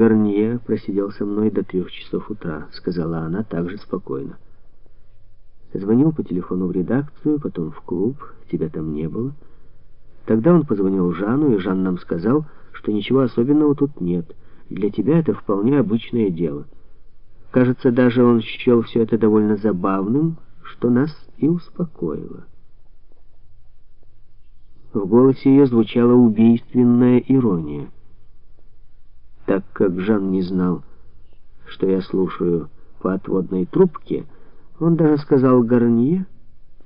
Гарнье просидел со мной до трех часов утра», — сказала она также спокойно. Звонил по телефону в редакцию, потом в клуб, тебя там не было. Тогда он позвонил Жанну, и Жан нам сказал, что ничего особенного тут нет. Для тебя это вполне обычное дело. Кажется, даже он счел все это довольно забавным, что нас и успокоило. В голосе ее звучала убийственная ирония. Так как Жан не знал, что я слушаю по отводной трубке, он даже сказал Гарнье,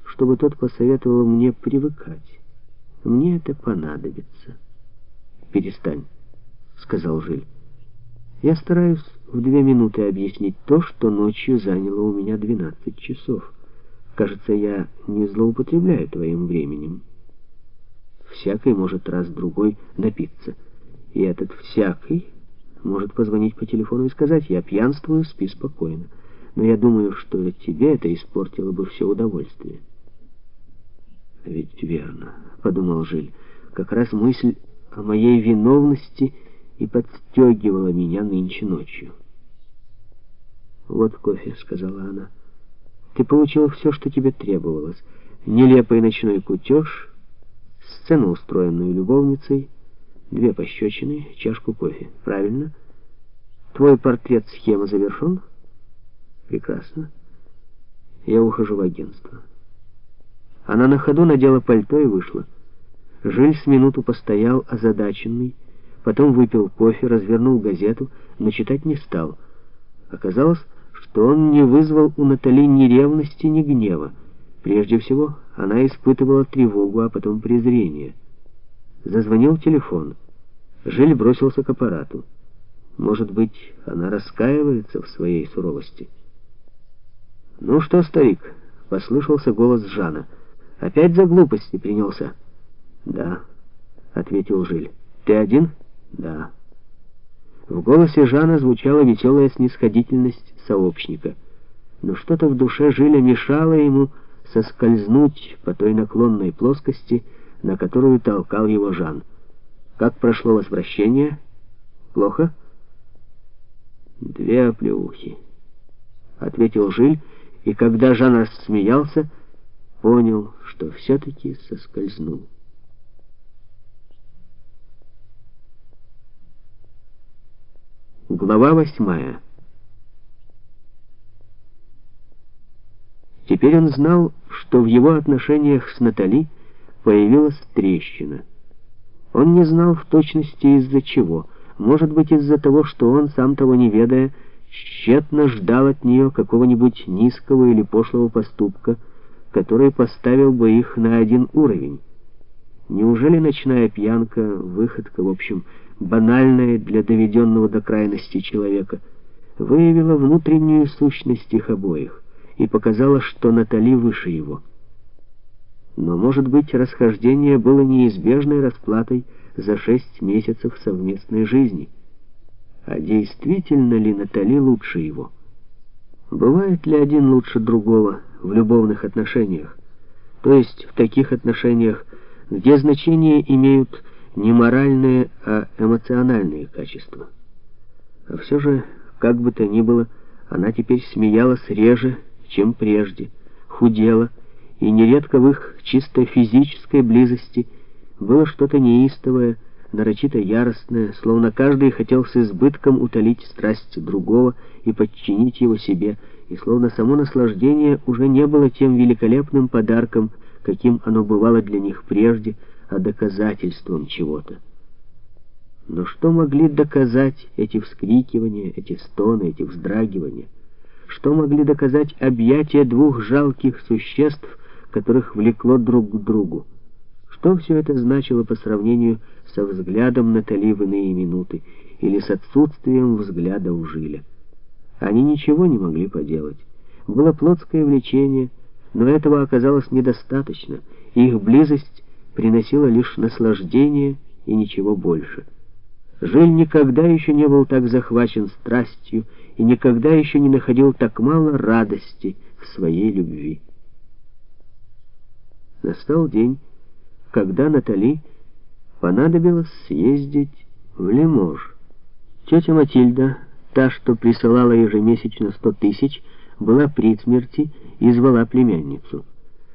чтобы тот посоветовал мне привыкать. Мне это понадобится. «Перестань», — сказал Жиль. «Я стараюсь в две минуты объяснить то, что ночью заняло у меня двенадцать часов. Кажется, я не злоупотребляю твоим временем. Всякий может раз-другой напиться, и этот всякий позвонить по телефону и сказать «я пьянствую, спи спокойно» но я думаю, что тебе это испортило бы все удовольствие. «Ведь верно», — подумал Жиль, — «как раз мысль о моей виновности и подстегивала меня нынче ночью». «Вот кофе», — сказала она. «Ты получил все, что тебе требовалось. Нелепый ночной кутеж, сцену, устроенную любовницей, две пощечины, чашку кофе. Правильно? Твой портрет-схема завершен?» Прекрасно. Я ухожу в агентство. Она на ходу надела пальто и вышла. Жиль с минуту постоял озадаченный, потом выпил кофе, развернул газету, но читать не стал. Оказалось, что он не вызвал у Натали ни ревности, ни гнева. Прежде всего, она испытывала тревогу, а потом презрение. Зазвонил телефон. Жиль бросился к аппарату. Может быть, она раскаивается в своей суровости. «Ну что, старик?» — послышался голос Жана. «Опять за глупости принялся?» «Да», — ответил Жиль. «Ты один?» «Да». В голосе Жана звучала веселая снисходительность сообщника. Но что-то в душе Жиля мешало ему соскользнуть по той наклонной плоскости, на которую толкал его Жан. «Как прошло возвращение? Плохо?» «Две оплеухи», — ответил Жиль, и когда Жан рассмеялся, понял, что все-таки соскользнул. Глава восьмая. Теперь он знал, что в его отношениях с Натали появилась трещина. Он не знал в точности из-за чего. Может быть, из-за того, что он, сам того не ведая, тщетно ждал от нее какого-нибудь низкого или пошлого поступка, который поставил бы их на один уровень. Неужели ночная пьянка, выходка, в общем, банальная для доведенного до крайности человека, выявила внутреннюю сущность их обоих и показала, что Натали выше его? Но, может быть, расхождение было неизбежной расплатой за шесть месяцев совместной жизни — а действительно ли Натали лучше его? Бывает ли один лучше другого в любовных отношениях? То есть в таких отношениях, где значение имеют не моральные, а эмоциональные качества. А все же, как бы то ни было, она теперь смеялась реже, чем прежде, худела, и нередко в их чисто физической близости было что-то неистовое, нарочито яростное, словно каждый хотел с избытком утолить страсть другого и подчинить его себе, и словно само наслаждение уже не было тем великолепным подарком, каким оно бывало для них прежде, а доказательством чего-то. Но что могли доказать эти вскрикивания, эти стоны, эти вздрагивания? Что могли доказать объятия двух жалких существ, которых влекло друг к другу? Что все это значило по сравнению со взглядом Натали в иные минуты или с отсутствием взгляда у Жиля? Они ничего не могли поделать. Было плотское влечение, но этого оказалось недостаточно, их близость приносила лишь наслаждение и ничего больше. Жиль никогда еще не был так захвачен страстью и никогда еще не находил так мало радости в своей любви. Настал день, когда Натали понадобилось съездить в Лимож, Тетя Матильда, та, что присылала ежемесячно сто тысяч, была при смерти и звала племянницу.